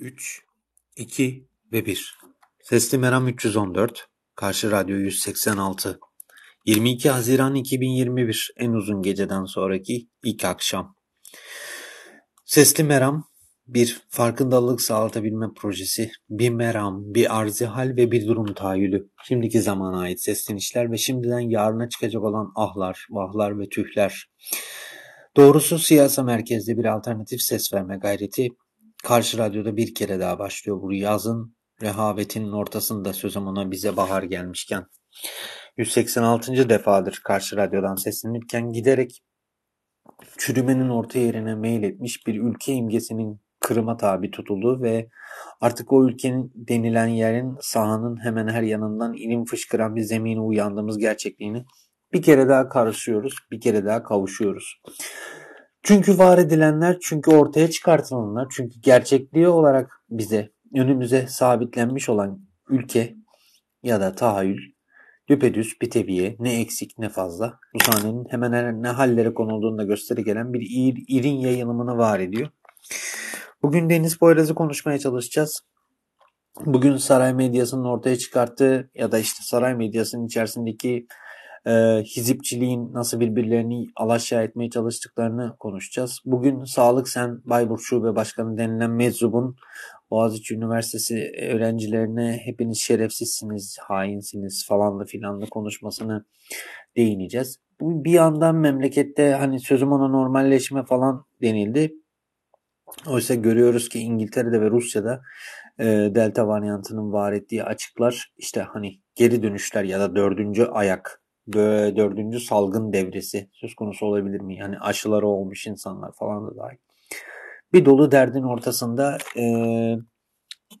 3, 2 ve 1. Sesli Meram 314, Karşı Radyo 186. 22 Haziran 2021 en uzun geceden sonraki ilk akşam. Sesli Meram bir farkındalık sağlatabilme projesi, bir meram, bir arzi hal ve bir durum tahayyülü. Şimdiki zamana ait seslenişler ve şimdiden yarına çıkacak olan ahlar, vahlar ve tühler. Doğrusu siyasa merkezli bir alternatif ses verme gayreti Karşı Radyo'da bir kere daha başlıyor bu yazın rehavetinin ortasında sözüm ona bize bahar gelmişken. 186. defadır Karşı Radyo'dan seslenirken giderek çürümenin orta yerine meyletmiş bir ülke imgesinin Kırım'a tabi tutuldu ve artık o ülkenin denilen yerin sahanın hemen her yanından ilim fışkıran bir zemine uyandığımız gerçekliğini bir kere daha karışıyoruz, bir kere daha kavuşuyoruz. Çünkü var edilenler, çünkü ortaya çıkartılanlar, çünkü gerçekliği olarak bize, önümüze sabitlenmiş olan ülke ya da tahayyül düpedüz bir teviye, ne eksik ne fazla. Bu sahnenin hemen hemen ne hallere konulduğunu da gösteri gelen bir ir, irin yayılımını var ediyor. Bugün Deniz Poyraz'ı konuşmaya çalışacağız. Bugün saray medyasının ortaya çıkarttığı ya da işte saray medyasının içerisindeki e, hizipçiliğin nasıl birbirlerini alaşağı etmeye çalıştıklarını konuşacağız. Bugün Sağlık Sen Bayburt Şube Başkanı denilen meczubun Boğaziçi Üniversitesi öğrencilerine hepiniz şerefsizsiniz, hainsiniz falan da filan da konuşmasını değineceğiz. Bu bir yandan memlekette hani sözüm ona normalleşme falan denildi. Oysa görüyoruz ki İngiltere'de ve Rusya'da e, delta varyantının var ettiği açıklar işte hani geri dönüşler ya da dördüncü ayak dördüncü salgın devresi söz konusu olabilir mi? Yani aşıları olmuş insanlar falan da dahil. Bir dolu derdin ortasında e,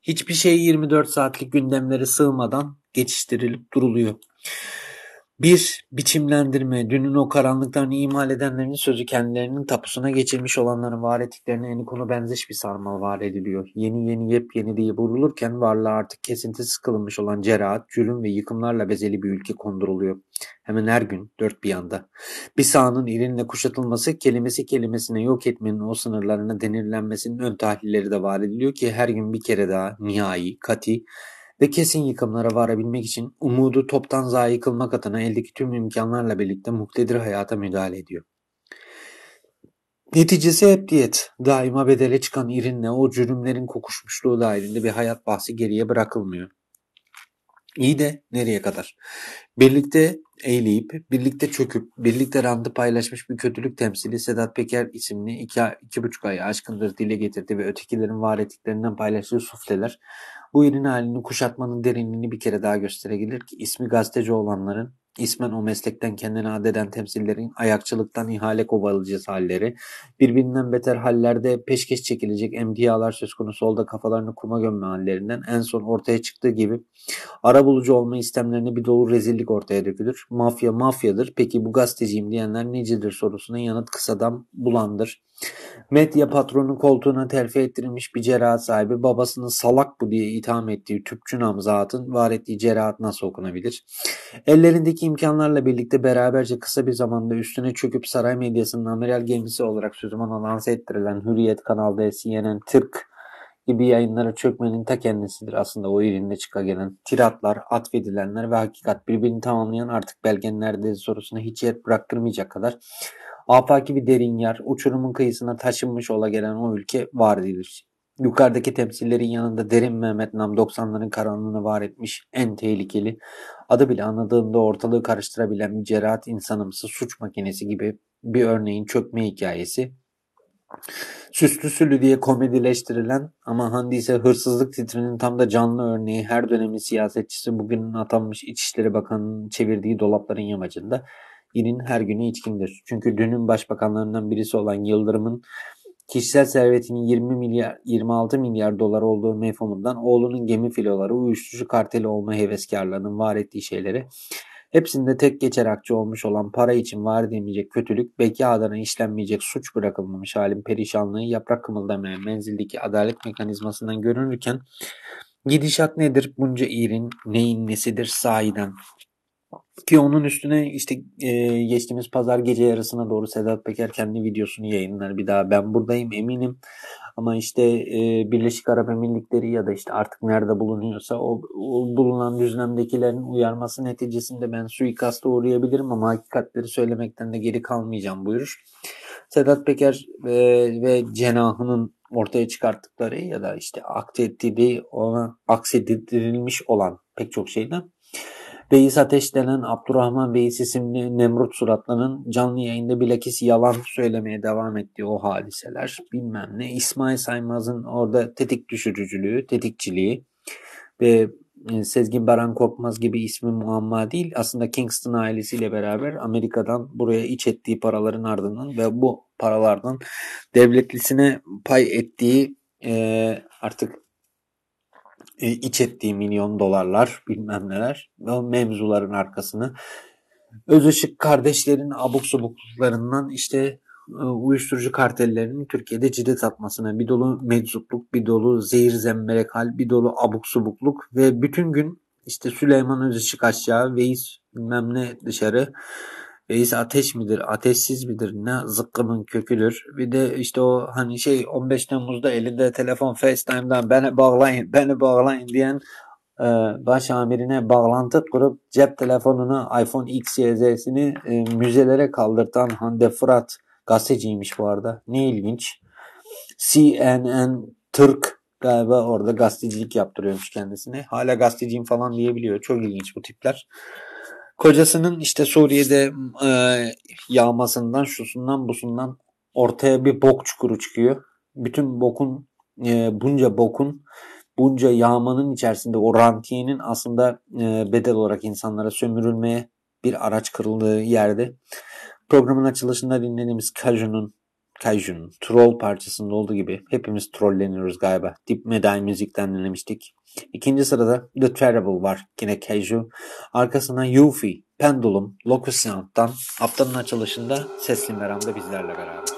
hiçbir şey 24 saatlik gündemleri sığmadan geçiştirilip duruluyor. Bir, biçimlendirme, dünün o karanlıklarını imal edenlerin sözü kendilerinin tapusuna geçirmiş olanların var ettiklerine yeni konu benzeş bir sarmal var ediliyor. Yeni yeni yepyeni diye vurulurken varlığa artık kesintisiz kılınmış olan cerahat, cülüm ve yıkımlarla bezeli bir ülke konduruluyor. Hemen her gün dört bir yanda. Bir sahanın irinle kuşatılması kelimesi kelimesine yok etmenin o sınırlarına denirlenmesinin ön tahlilleri de var ediliyor ki her gün bir kere daha nihai, kati ve kesin yıkımlara varabilmek için umudu toptan zayi kılmak adına eldeki tüm imkanlarla birlikte muktedir hayata müdahale ediyor. Neticesi hep diyet. Daima bedele çıkan irinle o cürümlerin kokuşmuşluğu dahilinde bir hayat bahsi geriye bırakılmıyor. İyi de nereye kadar? Birlikte eğleyip, birlikte çöküp, birlikte randı paylaşmış bir kötülük temsili Sedat Peker isimli iki, iki buçuk ay aşkındır dile getirdi ve ötekilerin var ettiklerinden paylaştığı sufleler bu irin halini kuşatmanın derinliğini bir kere daha gösterebilir ki ismi gazeteci olanların ismen o meslekten kendini adeden temsillerin ayakçılıktan ihale kovalayıcısı halleri, birbirinden beter hallerde peşkeş çekilecek emdialar söz konusu olda kafalarını kuma gömme hallerinden en son ortaya çıktığı gibi ara bulucu olma istemlerine bir dolu rezillik ortaya dökülür. Mafya mafyadır. Peki bu gazeteciyim diyenler necidir sorusuna yanıt kısadan bulandır. Medya patronu koltuğuna terfi ettirilmiş bir cerahat sahibi babasını salak bu diye itham ettiği tüpçü namzatın var ettiği cerahat nasıl okunabilir? Ellerindeki imkanlarla birlikte beraberce kısa bir zamanda üstüne çöküp saray medyasının amiral gemisi olarak sözümana lanse ettirilen Hürriyet kanalda CNN Türk gibi yayınlara çökmenin ta kendisidir aslında o yerinde çıka gelen tiratlar, atfedilenler ve hakikat birbirini tamamlayan artık belgenlerde sorusuna hiç yer bıraktırmayacak kadar Afaki bir derin yer, uçurumun kıyısına taşınmış ola gelen o ülke var edilir. Yukarıdaki temsillerin yanında derin Mehmet Nam 90'ların karanlığını var etmiş en tehlikeli, adı bile anladığında ortalığı karıştırabilen bir cerahat insanımsı suç makinesi gibi bir örneğin çökme hikayesi. Süslü sülü diye komedileştirilen ama Handise hırsızlık titrinin tam da canlı örneği her dönemin siyasetçisi bugünün atanmış İçişleri Bakanı'nın çevirdiği dolapların yamacında İnin her günü içkindir. Çünkü dünün başbakanlarından birisi olan Yıldırım'ın kişisel servetinin 20 milyar 26 milyar dolar olduğu mefhumundan oğlunun gemi filoları, uyuşturucu karteli olma heveskarlarının var ettiği şeyleri hepsinde tek geçer akçe olmuş olan para için var edilmeyecek kötülük, beki adına işlenmeyecek suç bırakılmamış halin perişanlığı yaprak kımıldamayan menzildeki adalet mekanizmasından görünürken gidişat nedir bunca iğrin neyin nesidir sahiden ki onun üstüne işte e, geçtiğimiz pazar gece yarısına doğru Sedat Peker kendi videosunu yayınlar bir daha. Ben buradayım eminim. Ama işte e, Birleşik Arap Emirlikleri ya da işte artık nerede bulunuyorsa o, o bulunan düzlemdekilerin uyarması neticesinde ben suikasta uğrayabilirim ama hakikatleri söylemekten de geri kalmayacağım buyurur. Sedat Peker e, ve cenahının ortaya çıkarttıkları ya da işte aksettiği ona aksedilmiş olan pek çok şeyden Beyiz Ateş denen Abdurrahman Beyiz isimli Nemrut suratlının canlı yayında bilakis yalan söylemeye devam ettiği o hadiseler bilmem ne. İsmail Saymaz'ın orada tetik düşürücülüğü, tetikçiliği ve e, Sezgin Baran Korkmaz gibi ismi muamma değil. Aslında Kingston ailesiyle beraber Amerika'dan buraya iç ettiği paraların ardından ve bu paralardan devletlisine pay ettiği e, artık e, iç ettiği milyon dolarlar bilmem neler ve o mevzuların arkasını Özışık kardeşlerin abuk subukluklarından işte e, uyuşturucu kartellerinin Türkiye'de cidet atmasına bir dolu meczupluk, bir dolu zehir zemberek hal, bir dolu abuk subukluk ve bütün gün işte Süleyman Özışık aşağı, Veys bilmem ne dışarı. Veys ateş midir, ateşsiz midir, ne zıkkımın köküdür. Bir de işte o hani şey 15 Temmuz'da elinde telefon FaceTime'dan beni bağlayın, beni bağlayın diyen e, baş amirine bağlantı kurup cep telefonunu iPhone X, YZ'sini e, müzelere kaldırtan Hande Fırat gazeteciymiş bu arada. Ne ilginç. CNN Türk galiba orada gazetecilik yaptırıyormuş kendisine. Hala gazeteciyim falan diyebiliyor. Çok ilginç bu tipler. Kocasının işte Suriye'de e, yağmasından, şusundan, busundan ortaya bir bok çukuru çıkıyor. Bütün bokun, e, bunca bokun, bunca yağmanın içerisinde o rantiyenin aslında e, bedel olarak insanlara sömürülmeye bir araç kırıldığı yerde. Programın açılışında dinlediğimiz Kaju'nun Kaju'nun Troll parçasında olduğu gibi hepimiz trolleniyoruz galiba. Deep Metal müzikten dinlemiştik. İkinci sırada The Terrible var yine Kaiju. Arkasından Yuffie, Pendulum, Locus Sound'dan haftanın açılışında Sesli Meram'da bizlerle beraber.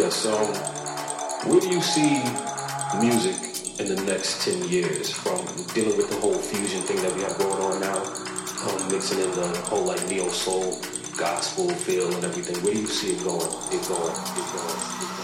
Yes, um, where do you see music in the next 10 years from dealing with the whole fusion thing that we have going on now, um, mixing in the whole like neo soul, gospel feel and everything? Where do you see it going? It going, it going, it going.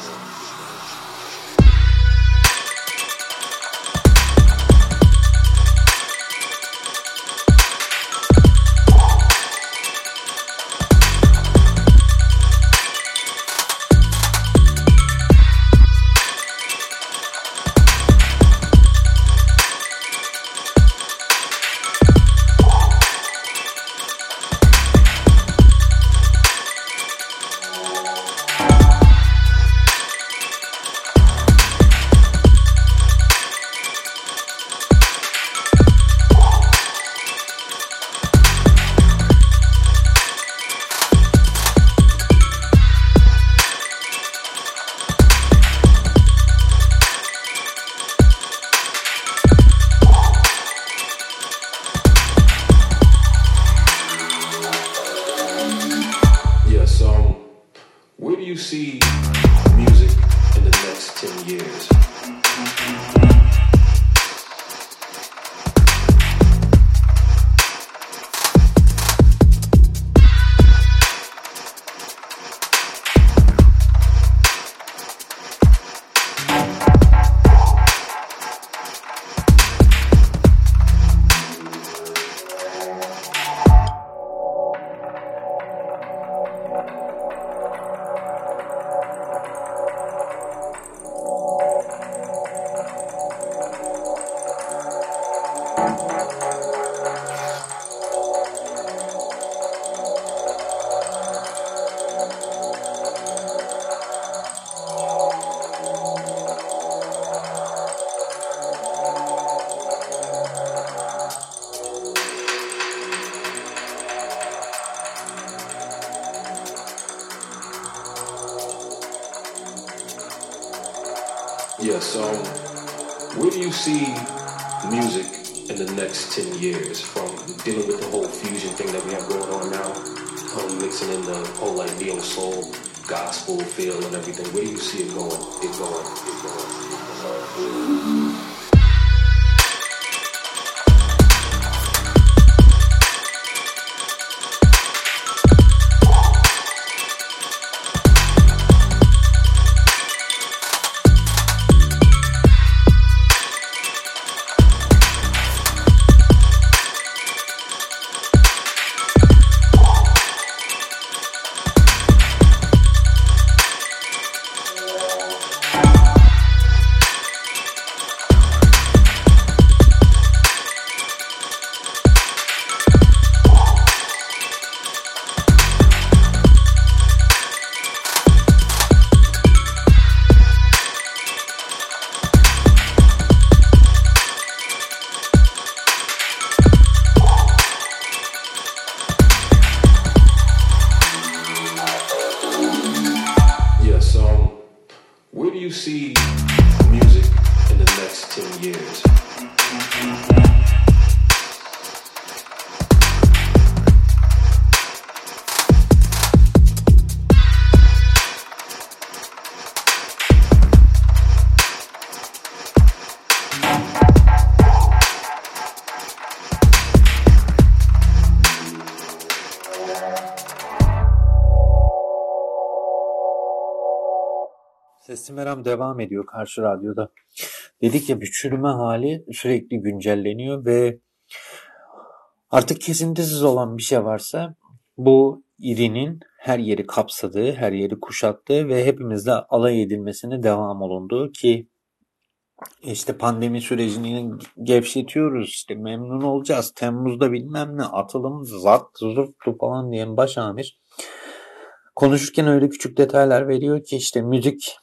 In the whole like neo soul, gospel feel and everything? Where do you see it going? It going, it going, it Sesli Meram devam ediyor Karşı Radyo'da. Dedik ya bir çürüme hali sürekli güncelleniyor ve artık kesintisiz olan bir şey varsa bu irinin her yeri kapsadığı, her yeri kuşattığı ve hepimizle alay edilmesine devam olunduğu ki işte pandemi sürecini gevşetiyoruz, işte memnun olacağız, Temmuz'da bilmem ne, atılım zart zurttu falan diyen baş amir konuşurken öyle küçük detaylar veriyor ki işte müzik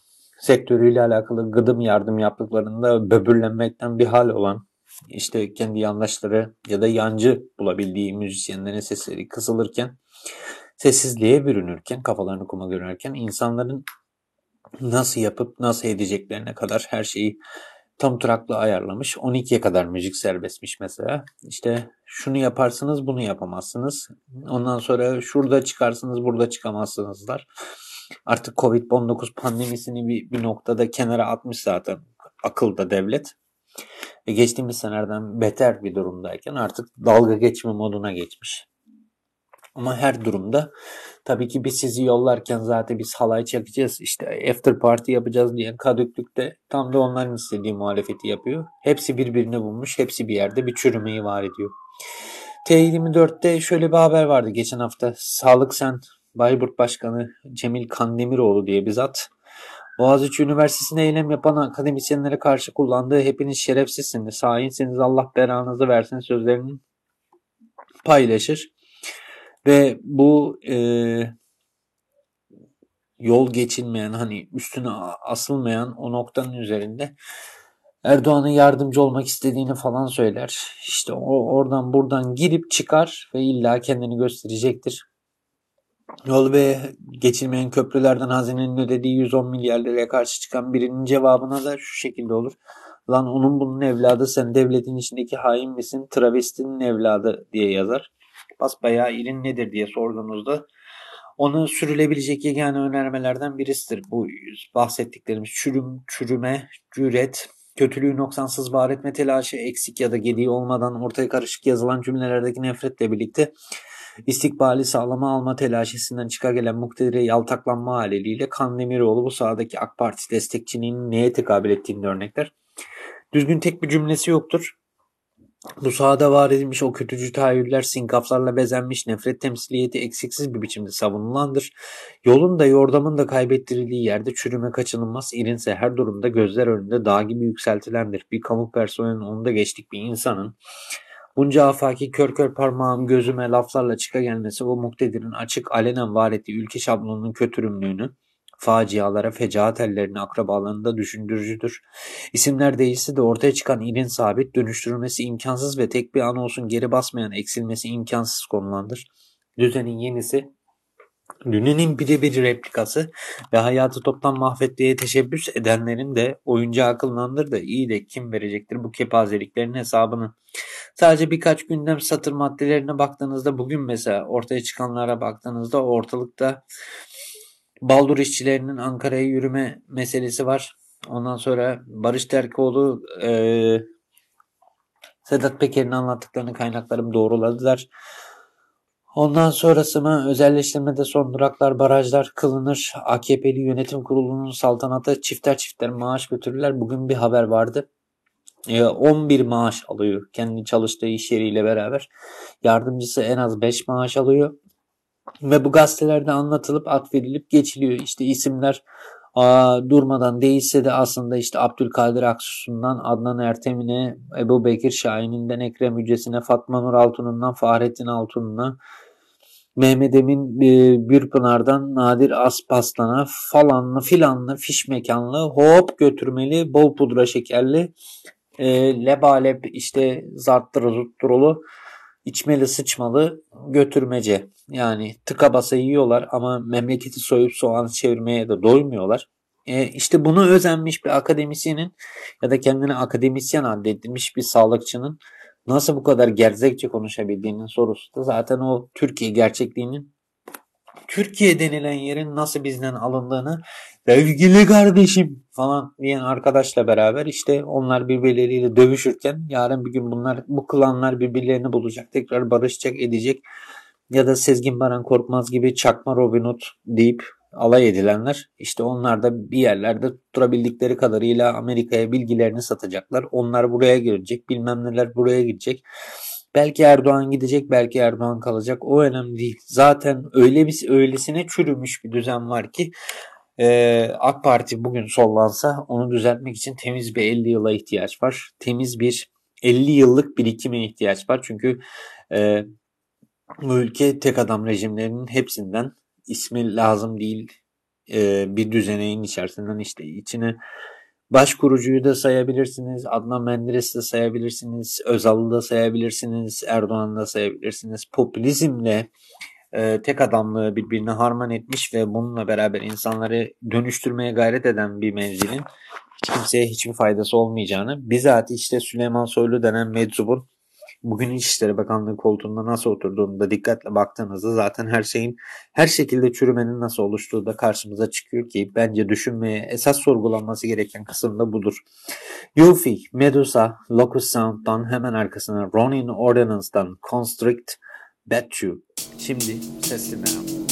sektörüyle alakalı gıdım yardım yaptıklarında böbürlenmekten bir hal olan işte kendi yandaşları ya da yancı bulabildiği müzisyenlerin sesleri kısılırken sessizliğe bürünürken kafalarını kuma görerken insanların nasıl yapıp nasıl edeceklerine kadar her şeyi tam turaklı ayarlamış. 12'ye kadar müzik serbestmiş mesela. İşte şunu yaparsınız bunu yapamazsınız. Ondan sonra şurada çıkarsınız burada çıkamazsınızlar. Artık Covid-19 pandemisini bir, bir noktada kenara atmış zaten akılda devlet. Ve geçtiğimiz senelerden beter bir durumdayken artık dalga geçme moduna geçmiş. Ama her durumda tabii ki biz sizi yollarken zaten biz halay çakacağız işte after party yapacağız diyen kadüklük de tam da onların istediği muhalefeti yapıyor. Hepsi birbirini bulmuş, hepsi bir yerde bir çürümeyi var ediyor. T24'te şöyle bir haber vardı geçen hafta. Sağlık Sen Bayburt Başkanı Cemil Kandemiroğlu diye bir zat Boğaziçi Üniversitesi'ne eylem yapan akademisyenlere karşı kullandığı hepiniz şerefsizsiniz, hainsiniz Allah belanızı versin sözlerini paylaşır. Ve bu e, yol geçilmeyen hani üstüne asılmayan o noktanın üzerinde Erdoğan'a yardımcı olmak istediğini falan söyler. İşte o oradan buradan girip çıkar ve illa kendini gösterecektir. Yol ve geçilmeyen köprülerden hazinenin ödediği 110 milyar liraya karşı çıkan birinin cevabına da şu şekilde olur. Lan onun bunun evladı sen devletin içindeki hain misin? Travestinin evladı diye yazar. Basbayağı irin nedir diye sorduğunuzda onu sürülebilecek yegane önermelerden birisidir. Bu bahsettiklerimiz çürüm, çürüme, cüret, kötülüğü noksansız var etme telaşı, eksik ya da gediği olmadan ortaya karışık yazılan cümlelerdeki nefretle birlikte istikbali sağlama alma telaşesinden çıka gelen muktedire yaltaklanma haliyle Kandemiroğlu bu sahadaki AK Parti destekçiliğinin neye tekabül ettiğini örnekler. Düzgün tek bir cümlesi yoktur. Bu sahada var edilmiş o kötücü tahayyüller sinkaflarla bezenmiş nefret temsiliyeti eksiksiz bir biçimde savunulandır. Yolun da yordamın da kaybettirildiği yerde çürüme kaçınılmaz irinse her durumda gözler önünde dağ gibi yükseltilendir. Bir kamu personelinin onda geçtik bir insanın Bunca afaki kör kör parmağım gözüme laflarla çıka gelmesi bu muktedirin açık alenen var ettiği ülke şablonunun kötürümlüğünü, facialara, fecaat ellerini akrabalarında düşündürücüdür. İsimler değişse de ortaya çıkan ilin sabit, dönüştürülmesi imkansız ve tek bir an olsun geri basmayan eksilmesi imkansız konulandır. Düzenin yenisi Dününün birebir replikası ve hayatı toptan mahvetmeye teşebbüs edenlerin de oyuncu akıllandır da iyi de kim verecektir bu kepazeliklerin hesabını. Sadece birkaç gündem satır maddelerine baktığınızda bugün mesela ortaya çıkanlara baktığınızda ortalıkta Baldur işçilerinin Ankara'ya yürüme meselesi var. Ondan sonra Barış Terkoğlu e, Sedat Peker'in anlattıklarını kaynaklarım doğruladılar. Ondan sonrası mı özelleştirmede son duraklar, barajlar kılınır. AKP'li yönetim kurulunun saltanatı çifter çifter maaş götürürler. Bugün bir haber vardı. 11 ee, maaş alıyor kendi çalıştığı iş yeriyle beraber. Yardımcısı en az 5 maaş alıyor. Ve bu gazetelerde anlatılıp atfedilip geçiliyor. İşte isimler aa, durmadan değilse de aslında işte Abdülkadir Aksu'sundan Adnan Ertemin'e, Ebu Bekir Şahin'inden Ekrem Yücesi'ne, Fatma Nur Altun'undan Fahrettin Altun'una, Mehmet Emin e, Bürpınar'dan Nadir Aspaslan'a falanlı filanlı fiş mekanlı hop götürmeli bol pudra şekerli e, lebalep işte zarttırı zutturulu içmeli sıçmalı götürmece. Yani tıka basa yiyorlar ama memleketi soyup soğan çevirmeye de doymuyorlar. E, işte bunu özenmiş bir akademisyenin ya da kendini akademisyen addedilmiş bir sağlıkçının nasıl bu kadar gerzekçe konuşabildiğinin sorusu da zaten o Türkiye gerçekliğinin Türkiye denilen yerin nasıl bizden alındığını sevgili kardeşim falan diyen arkadaşla beraber işte onlar birbirleriyle dövüşürken yarın bir gün bunlar bu klanlar birbirlerini bulacak tekrar barışacak edecek ya da Sezgin Baran Korkmaz gibi çakma Robin Hood deyip alay edilenler işte onlar da bir yerlerde tutturabildikleri kadarıyla Amerika'ya bilgilerini satacaklar. Onlar buraya gelecek bilmem neler buraya gidecek. Belki Erdoğan gidecek, belki Erdoğan kalacak. O önemli değil. Zaten öyle bir öylesine çürümüş bir düzen var ki e, AK Parti bugün sollansa onu düzeltmek için temiz bir 50 yıla ihtiyaç var. Temiz bir 50 yıllık birikime ihtiyaç var. Çünkü e, bu ülke tek adam rejimlerinin hepsinden ismi lazım değil bir düzeneğin içerisinden işte içine Başkurucuyu da sayabilirsiniz, Adnan Menderes'i de sayabilirsiniz, Özal'ı da sayabilirsiniz, Erdoğan'ı da sayabilirsiniz. Popülizmle tek adamlığı birbirine harman etmiş ve bununla beraber insanları dönüştürmeye gayret eden bir menzilin hiç kimseye hiçbir faydası olmayacağını bizzat işte Süleyman Soylu denen meczubun bugün İçişleri Bakanlığı koltuğunda nasıl oturduğunu da dikkatle baktığınızda zaten her şeyin her şekilde çürümenin nasıl oluştuğu da karşımıza çıkıyor ki bence düşünmeye esas sorgulanması gereken kısım da budur. Yuffie, Medusa, Locust Sound'dan hemen arkasına Ronin Ordinance'dan Constrict, Bet You. Şimdi sesli meram.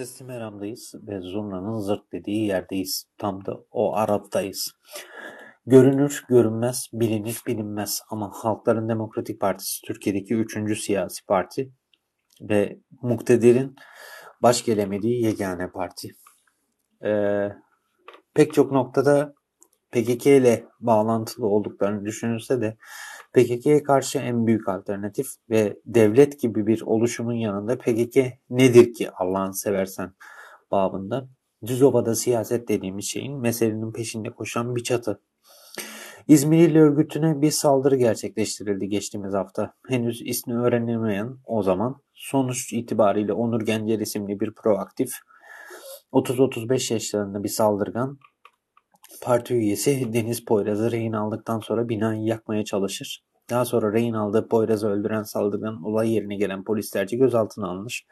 Sesli Meram'dayız ve Zurna'nın zırt dediği yerdeyiz. Tam da o Arap'tayız. Görünür, görünmez, bilinir, bilinmez ama Halkların Demokratik Partisi Türkiye'deki üçüncü siyasi parti ve muktedirin baş gelemediği yegane parti. Ee, pek çok noktada PKK ile bağlantılı olduklarını düşünülse de PKK'ye karşı en büyük alternatif ve devlet gibi bir oluşumun yanında PKK nedir ki Allah'ını seversen babında Düzova'da siyaset dediğimiz şeyin meselenin peşinde koşan bir çatı. İzmir İl Örgütü'ne bir saldırı gerçekleştirildi geçtiğimiz hafta. Henüz ismi öğrenilmeyen o zaman sonuç itibariyle Onur Gencer isimli bir proaktif 30-35 yaşlarında bir saldırgan Parti üyesi Deniz Poyraz'ı rehin aldıktan sonra binayı yakmaya çalışır. Daha sonra rehin aldığı Poyraz'ı öldüren saldırgan olay yerine gelen polislerce gözaltına alınmış.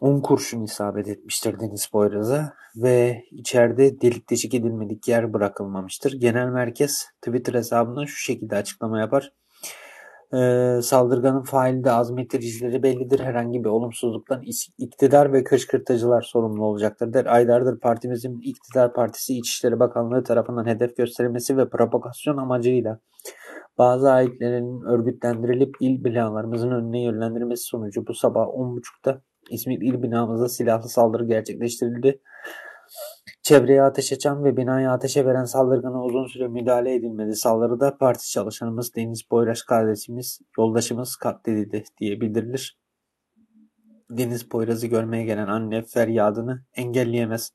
10 kurşun isabet etmiştir Deniz Poyraz'a ve içeride delik deşik edilmedik yer bırakılmamıştır. Genel merkez Twitter hesabından şu şekilde açıklama yapar. Ee, saldırganın faili de azmettiricileri bellidir. Herhangi bir olumsuzluktan iktidar ve kışkırtıcılar sorumlu olacaktır der. Aylardır partimizin iktidar partisi İçişleri Bakanlığı tarafından hedef gösterilmesi ve propagasyon amacıyla bazı aitlerinin örgütlendirilip il binalarımızın önüne yönlendirilmesi sonucu bu sabah 10.30'da İzmir il binamızda silahlı saldırı gerçekleştirildi. Çevreye ateş açan ve binaya ateşe veren saldırgana uzun süre müdahale edilmedi. Saldırıda parti çalışanımız Deniz Boyraş kardeşimiz, yoldaşımız katledildi diye bildirilir. Deniz Poyraz'ı görmeye gelen anne feryadını engelleyemez.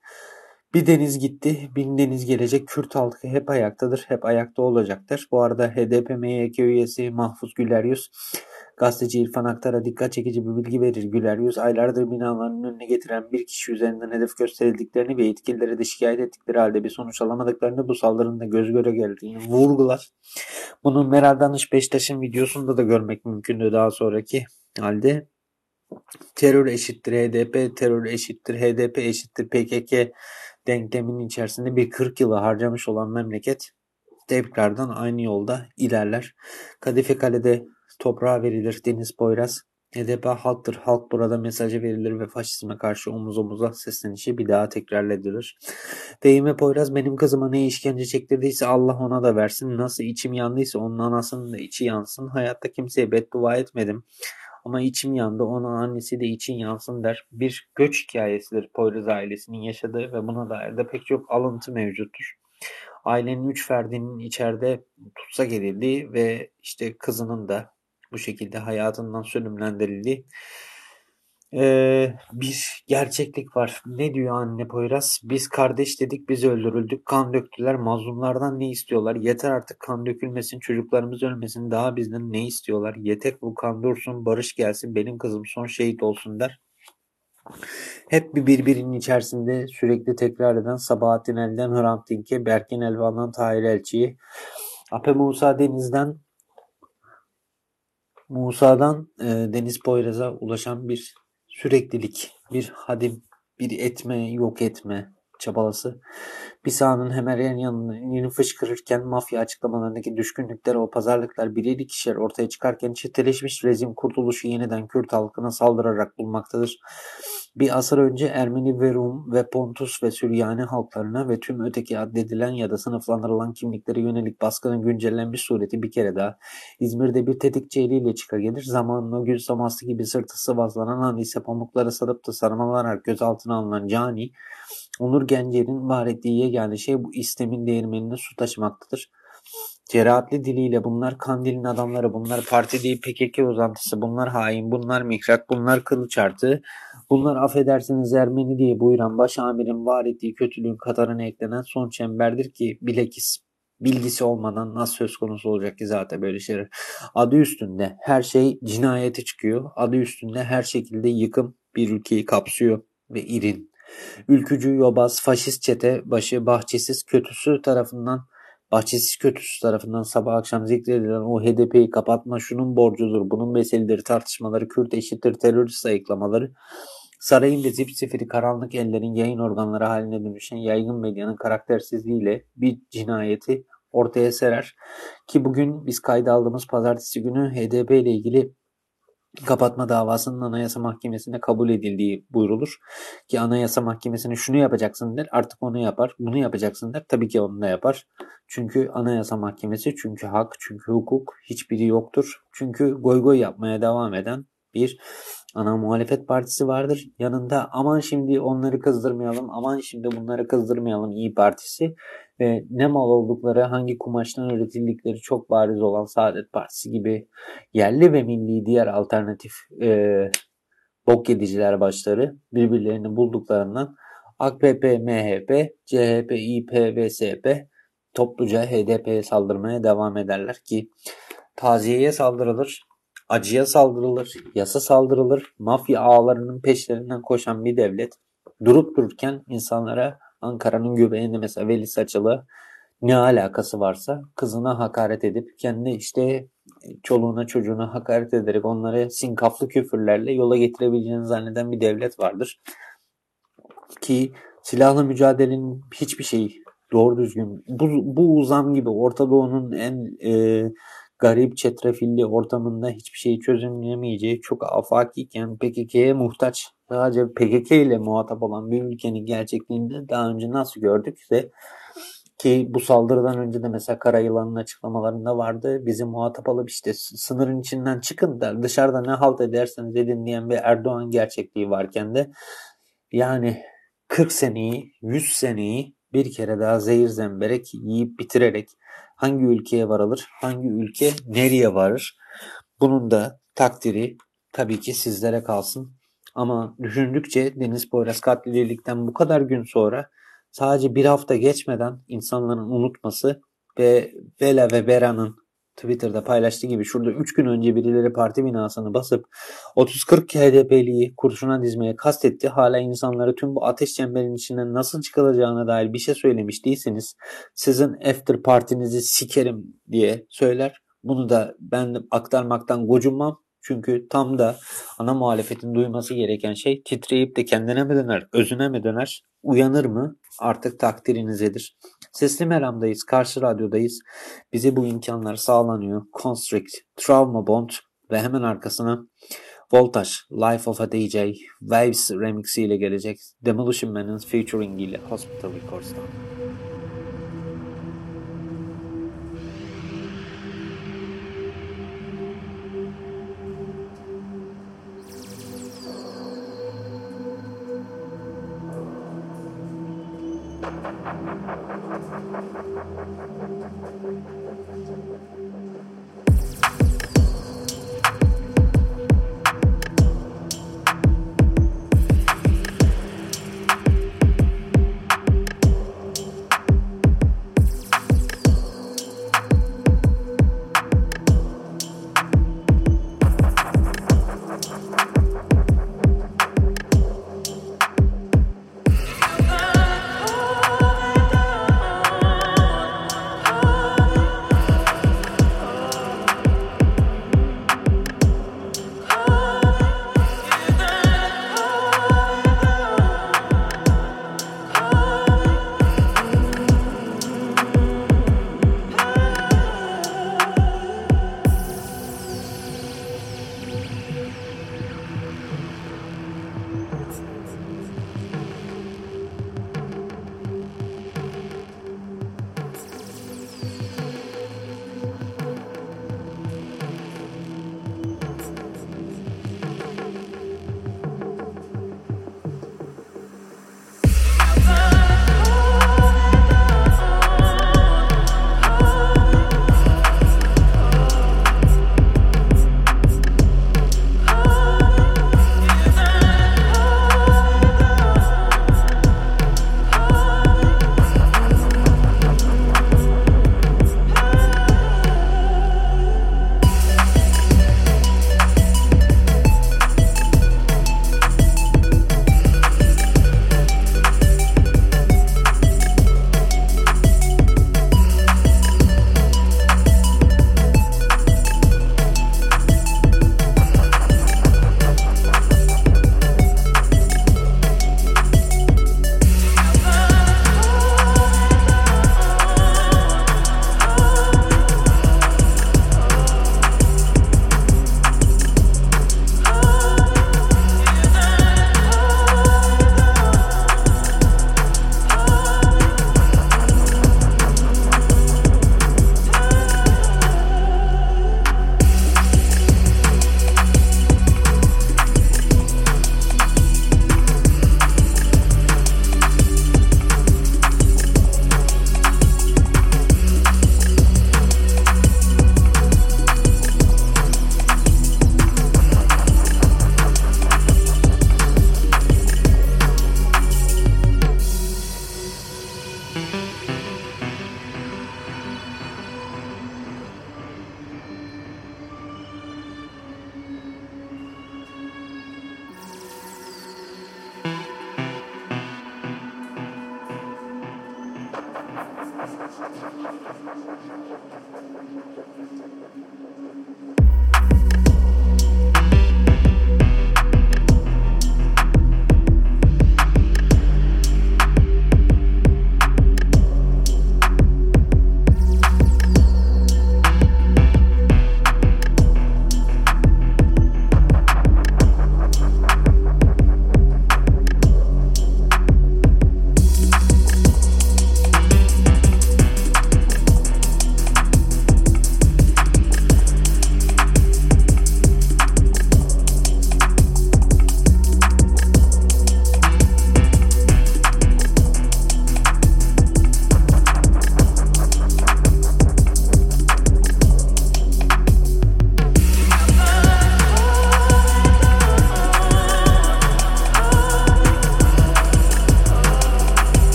Bir deniz gitti, bin deniz gelecek. Kürt halkı hep ayaktadır, hep ayakta olacaktır. Bu arada HDP MYK üyesi Mahfuz Güler Yüz Gazeteci İrfan Aktar'a dikkat çekici bir bilgi verir. Güler Yüz aylardır binaların önüne getiren bir kişi üzerinden hedef gösterildiklerini ve yetkililere de şikayet ettikleri halde bir sonuç alamadıklarını bu saldırının da göz göre geldiğini vurgular. Bunu Meral Danış Beştaş'ın videosunda da görmek mümkündü daha sonraki halde. Terör eşittir HDP, terör eşittir HDP eşittir PKK denkleminin içerisinde bir 40 yılı harcamış olan memleket tekrardan aynı yolda ilerler. Kadife Kale'de toprağa verilir Deniz Poyraz. HDP halktır, halk burada mesajı verilir ve faşizme karşı omuz omuza seslenişi bir daha tekrarledilir. Fehime Poyraz benim kızıma ne işkence çektirdiyse Allah ona da versin. Nasıl içim yandıysa onun anasının da içi yansın. Hayatta kimseye beddua etmedim. Ama içim yandı, onun annesi de için yansın der. Bir göç hikayesidir Poyraz ailesinin yaşadığı ve buna dair de pek çok alıntı mevcuttur. Ailenin üç ferdinin içeride tutsak edildiği ve işte kızının da bu şekilde hayatından sönümlendirildiği ee, bir gerçeklik var. Ne diyor anne Poyraz? Biz kardeş dedik, biz öldürüldük, kan döktüler. Mazlumlardan ne istiyorlar? Yeter artık kan dökülmesin, çocuklarımız ölmesin. Daha bizden ne istiyorlar? Yeter bu kan dursun, barış gelsin, benim kızım son şehit olsun der. Hep bir birbirinin içerisinde sürekli tekrar eden Sabahattin El'den Hrant Dink'e, Berkin Elvan'dan Tahir Elçi'yi, Ape Musa Deniz'den Musa'dan e, Deniz Poyraz'a ulaşan bir süreklilik, bir hadim, bir etme, yok etme çabalası. Bir sahanın hemen yanını fışkırırken mafya açıklamalarındaki düşkünlükler o pazarlıklar birer kişiler ortaya çıkarken çeteleşmiş rejim kurtuluşu yeniden Kürt halkına saldırarak bulmaktadır. Bir asır önce Ermeni ve Rum ve Pontus ve Süryani halklarına ve tüm öteki addedilen ya da sınıflandırılan kimliklere yönelik baskının güncellenmiş sureti bir kere daha İzmir'de bir tetikçi eliyle çıka gelir. Zamanın o gül saması gibi sırtı sıvazlanan an ise pamukları sarıp da sarmalanarak gözaltına alınan Cani, Onur Gencer'in var ettiği yegane şey bu istemin değirmenine su taşımaktadır. Cerahatli diliyle bunlar Kandil'in adamları, bunlar parti değil PKK uzantısı, bunlar hain, bunlar mihrak, bunlar kılıç artığı, bunlar affedersiniz Ermeni diye buyuran baş amirin var ettiği kötülüğün katarına eklenen son çemberdir ki bilekis bilgisi olmadan nasıl söz konusu olacak ki zaten böyle şeyler. Adı üstünde her şey cinayeti çıkıyor. Adı üstünde her şekilde yıkım bir ülkeyi kapsıyor ve irin. Ülkücü, yobaz, faşist çete başı bahçesiz kötüsü tarafından Bahçesiz kötüsü tarafından sabah akşam zikredilen o HDP'yi kapatma şunun borcudur, bunun meseleleri, tartışmaları, Kürt eşittir, terörist sayıklamaları, sarayın ve zipsifiri karanlık ellerin yayın organları haline dönüşen yaygın medyanın karaktersizliğiyle bir cinayeti ortaya serer. Ki bugün biz kayda aldığımız pazartesi günü HDP ile ilgili kapatma davasının Anayasa Mahkemesi'ne kabul edildiği buyrulur. Ki Anayasa Mahkemesi'ne şunu yapacaksın der artık onu yapar. Bunu yapacaksın der tabii ki onu da yapar. Çünkü Anayasa Mahkemesi çünkü hak çünkü hukuk hiçbiri yoktur. Çünkü goy goy yapmaya devam eden bir ana muhalefet partisi vardır. Yanında aman şimdi onları kızdırmayalım, aman şimdi bunları kızdırmayalım İyi Partisi ve ne mal oldukları, hangi kumaştan üretildikleri çok bariz olan Saadet Partisi gibi yerli ve milli diğer alternatif e, bok yediciler başları birbirlerini bulduklarından AKP, MHP, CHP, İP ve SP topluca HDP'ye saldırmaya devam ederler ki taziyeye saldırılır, acıya saldırılır, yasa saldırılır, mafya ağlarının peşlerinden koşan bir devlet durup dururken insanlara Ankara'nın göbeğinde mesela Veli Saçalı ne alakası varsa kızına hakaret edip kendi işte çoluğuna çocuğuna hakaret ederek onları sinkaflı küfürlerle yola getirebileceğini zanneden bir devlet vardır. Ki silahlı mücadelenin hiçbir şeyi doğru düzgün bu, bu uzam gibi Orta Doğu'nun en e, garip çetrefilli ortamında hiçbir şeyi çözümleyemeyeceği çok afakiyken PKK'ye muhtaç sadece PKK ile muhatap olan bir ülkenin gerçekliğinde daha önce nasıl gördük ve ki bu saldırıdan önce de mesela Karayılan'ın açıklamalarında vardı. Bizi muhatap alıp işte sınırın içinden çıkın da dışarıda ne halt ederseniz edin diyen bir Erdoğan gerçekliği varken de yani 40 seneyi, 100 seneyi bir kere daha zehir zemberek yiyip bitirerek hangi ülkeye varılır, hangi ülke nereye varır bunun da takdiri tabii ki sizlere kalsın. Ama düşündükçe Deniz Poyraz katledildikten bu kadar gün sonra sadece bir hafta geçmeden insanların unutması ve Vela ve Bera'nın Twitter'da paylaştığı gibi şurada 3 gün önce birileri parti binasını basıp 30-40 HDP'liyi kurşuna dizmeye kastetti. Hala insanları tüm bu ateş çemberinin içinden nasıl çıkılacağına dair bir şey söylemiş değilseniz sizin after partinizi sikerim diye söyler. Bunu da ben aktarmaktan gocunmam. Çünkü tam da ana muhalefetin duyması gereken şey titreyip de kendine mi döner, özüne mi döner, uyanır mı artık takdirinizedir. Sesli Meram'dayız, Karşı Radyo'dayız. Bize bu imkanlar sağlanıyor. Constrict, Trauma Bond ve hemen arkasına Voltage, Life of a DJ, Waves remix ile gelecek. Demolition Man'ın featuring ile Hospital Records'tan.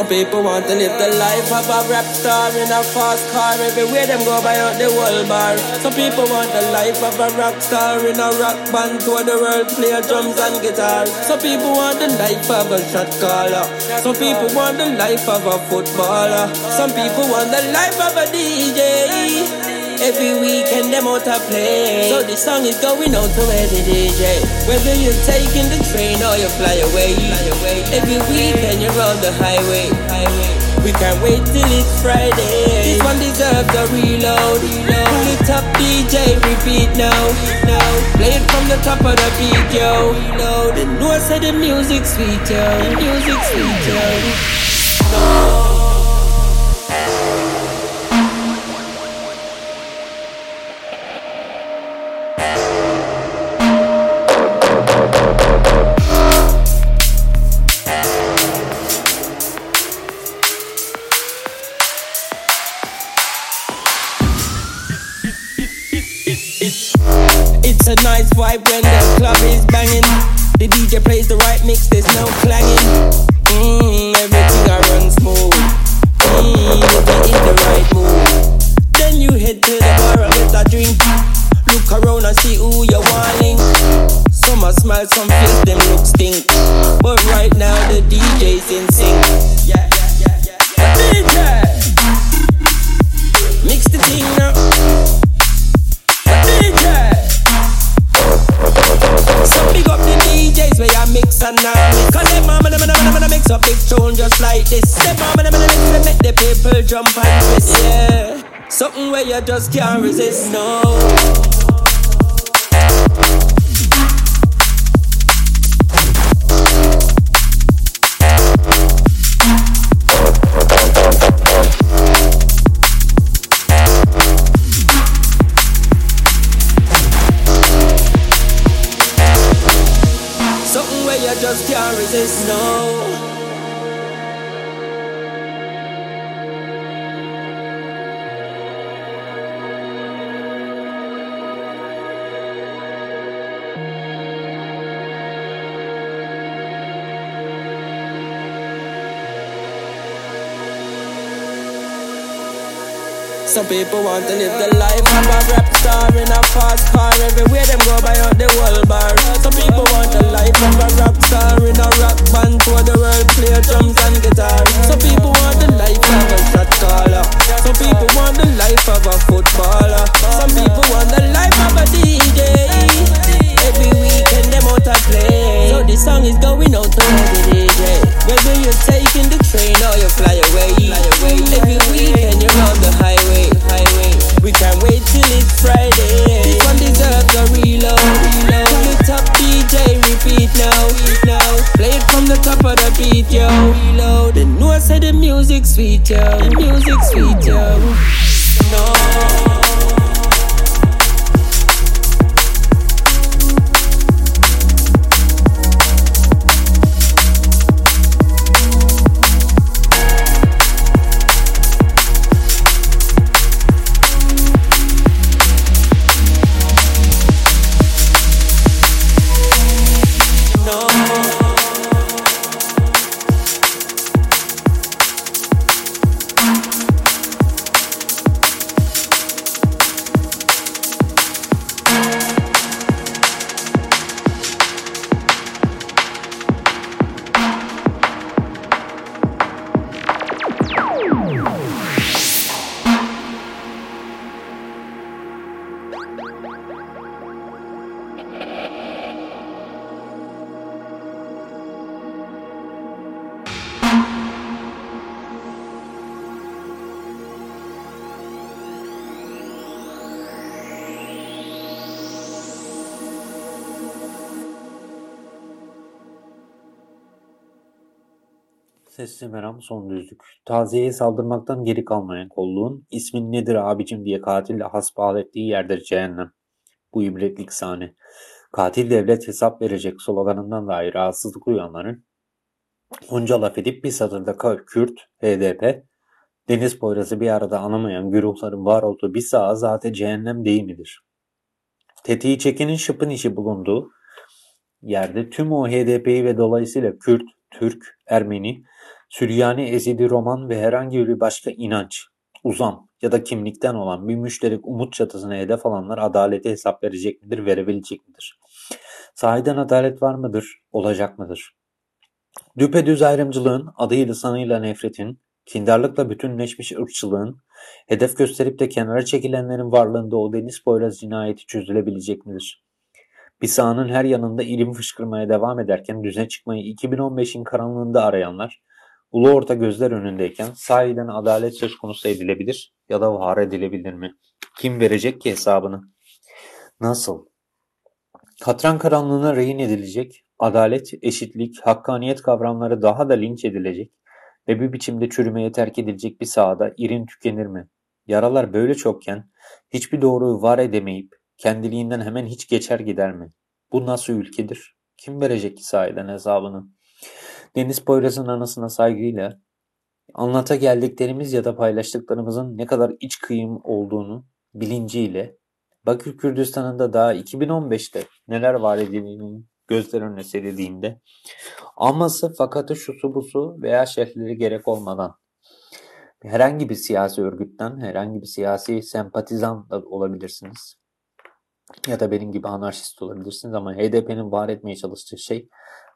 Some people want to live the life of a rap star in a fast car. Everywhere them go buy out the world bar. Some people want the life of a rock star in a rock band to the world play drums and guitar. Some people want the life of a shot caller. Some people want the life of a footballer. Some people want the life of a DJ. Every weekend them out to play. So this song is going out to every DJ. Whether you're taking the train or you fly away. Every weekend you're on the highway. We can't wait till it's Friday. This one deserves a reload. Pull it up, DJ, repeat now. Now play it from the top of the beat, yo. Reload. And know I said the music sweet, yo. The music sweet, yo. No. Mix, there's no clanging. Just can't resist no Some people want to live the life of a rap star in a fast car. Everywhere them go by out the world bar. Some people want the life of a rock star in a rock band for the world play drums and guitar. Some people want the life of a shot caller. Some people want the life of a footballer. Some people want the life of a DJ. Every weekend them out to play. So this song is going out to every DJ. Whether you're taking the train or you fly away. Every weekend you're on the. Highway. We can't wait till it's Friday. This one deserves a reload. Reload. To the top DJ, repeat now. Now. Play it from the top of the beat, yo. Reload. Then know I said the music sweet, yo. The music sweet, yo. No. Sesli meram son düzlük. Taziyeye saldırmaktan geri kalmayan kolluğun ismin nedir abicim diye katille hasbihal ettiği yerdir cehennem. Bu ibretlik sahne. Katil devlet hesap verecek sloganından dahi rahatsızlık duyanların onca laf edip bir satırda Kürt, HDP, deniz poyrası bir arada anamayan güruhların var olduğu bir saha zaten cehennem değil midir? Tetiği çekenin şıpın işi bulunduğu yerde tüm o HDP'yi ve dolayısıyla Kürt, Türk, Ermeni, Süryani, Ezidi, Roman ve herhangi bir başka inanç, uzam ya da kimlikten olan bir müşterek umut çatısına hedef alanlar adalete hesap verecek midir, verebilecek midir? Sahiden adalet var mıdır, olacak mıdır? Düpedüz ayrımcılığın, adıyla sanıyla nefretin, kindarlıkla bütünleşmiş ırkçılığın, hedef gösterip de kenara çekilenlerin varlığında o deniz boyraz cinayeti çözülebilecek midir? Bir sahanın her yanında ilim fışkırmaya devam ederken düzene çıkmayı 2015'in karanlığında arayanlar, ulu orta gözler önündeyken sahiden adalet söz konusu edilebilir ya da var edilebilir mi? Kim verecek ki hesabını? Nasıl? Katran karanlığına rehin edilecek, adalet, eşitlik, hakkaniyet kavramları daha da linç edilecek ve bir biçimde çürümeye terk edilecek bir sahada irin tükenir mi? Yaralar böyle çokken hiçbir doğruyu var edemeyip kendiliğinden hemen hiç geçer gider mi? Bu nasıl ülkedir? Kim verecek ki sahiden hesabını? Deniz Poyraz'ın anısına saygıyla anlata geldiklerimiz ya da paylaştıklarımızın ne kadar iç kıyım olduğunu bilinciyle Bakır Kürdistan'ında daha 2015'te neler var edildiğini gözler önüne serildiğinde aması fakatı şusu busu veya şerhleri gerek olmadan herhangi bir siyasi örgütten herhangi bir siyasi sempatizan da olabilirsiniz ya da benim gibi anarşist olabilirsiniz ama HDP'nin var etmeye çalıştığı şey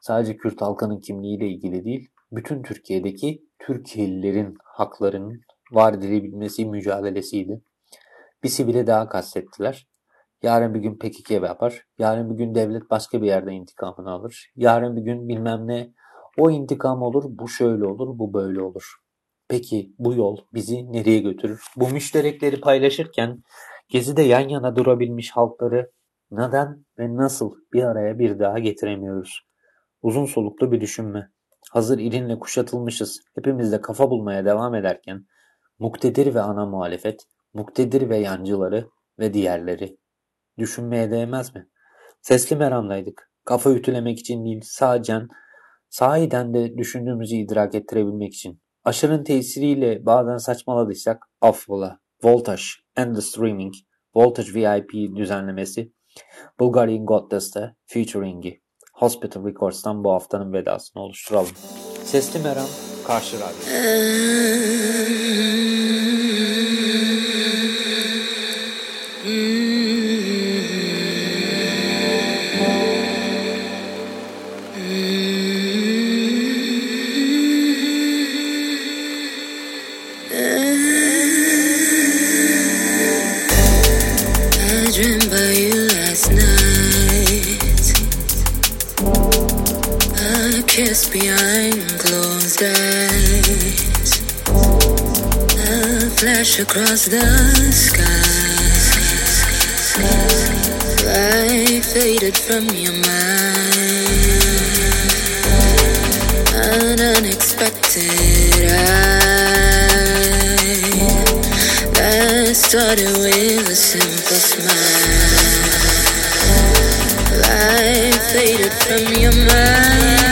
sadece Kürt halkının kimliğiyle ilgili değil, bütün Türkiye'deki Türkiye'lilerin haklarının var edilebilmesi mücadelesiydi. Bir sivile daha kastettiler. Yarın bir gün PKK yapar. Yarın bir gün devlet başka bir yerde intikamını alır. Yarın bir gün bilmem ne o intikam olur, bu şöyle olur, bu böyle olur. Peki bu yol bizi nereye götürür? Bu müşterekleri paylaşırken Gezide yan yana durabilmiş halkları neden ve nasıl bir araya bir daha getiremiyoruz? Uzun soluklu bir düşünme. Hazır irinle kuşatılmışız, hepimiz de kafa bulmaya devam ederken, muktedir ve ana muhalefet, muktedir ve yancıları ve diğerleri. Düşünmeye değmez mi? Sesli meramdaydık. Kafa ütülemek için değil, sadece sahiden de düşündüğümüzü idrak ettirebilmek için. Aşırın tesiriyle bazen saçmaladıysak affola. Voltage and the Streaming Voltage VIP düzenlemesi Bulgarian Goddess'te featuring'i Hospital Records'tan bu haftanın vedasını oluşturalım. Sesli Meram Karşı Radyo. kiss behind closed eyes. A flash across the sky. I faded from your mind. An unexpected eye that started with a simple smile. I faded from your mind.